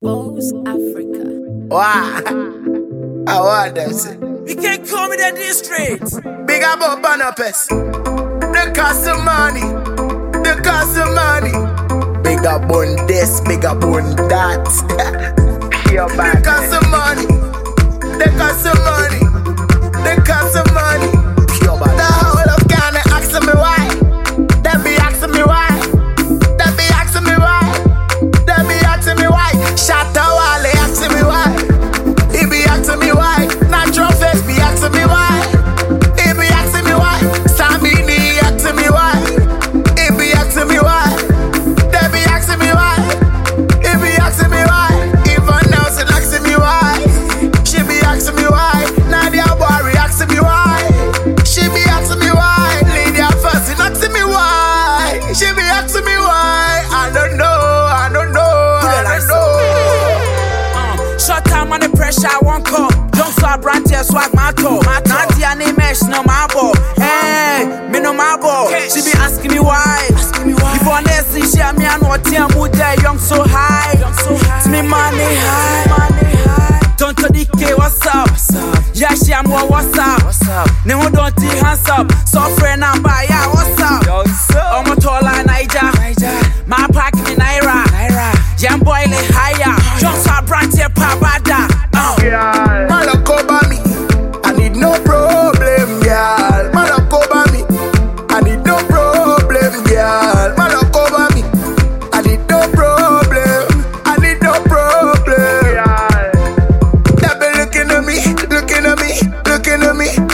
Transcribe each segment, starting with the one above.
Bose Africa. Wow. I want this. You can't call me the district. Big up on Bonapes. The cost of money. The cost of money. Big up on this, big up on that. Your back. The cost of money. My ball. She be asking me why. Before next, she share me and what team mood there, young so high. It's me money high. Don't to DK, what's up? Yeah, she am what what's up? Ne ho don't hands up. So friend and buy, yeah,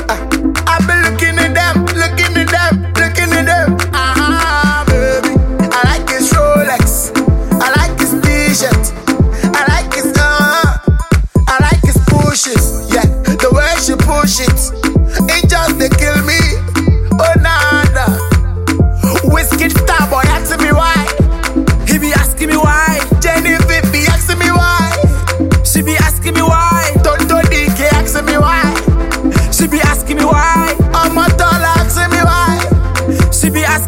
Ah,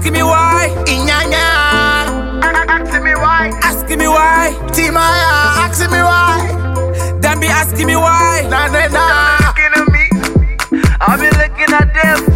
asking me why. Iyanya asking me why. Asking me why. Timaya asking me why. Then be asking me why. Na na na. Looking at me. I be looking at them.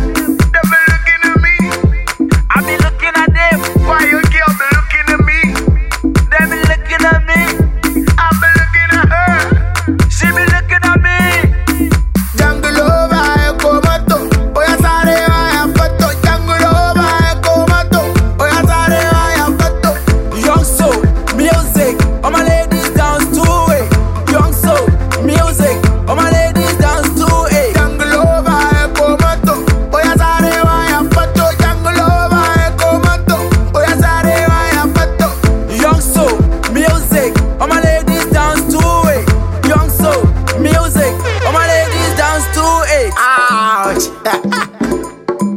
All my ladies dance to it. Eh. Young soul music. All my ladies dance to it. Eh. Ouch!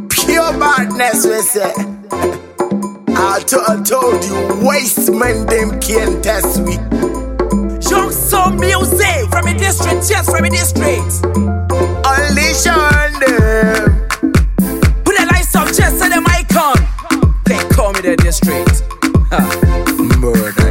Pure badness, we say. I told you, waste men them can't test we. Young soul music from a district, yes, from a district. Only Sean them. Put a lights up, just so them icon. They call me the district. Murder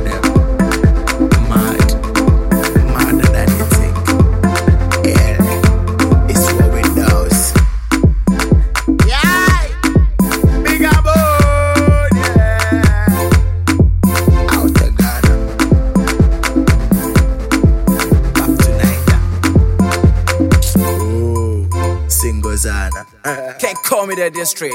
Oh, Singozana. Can't call me the district.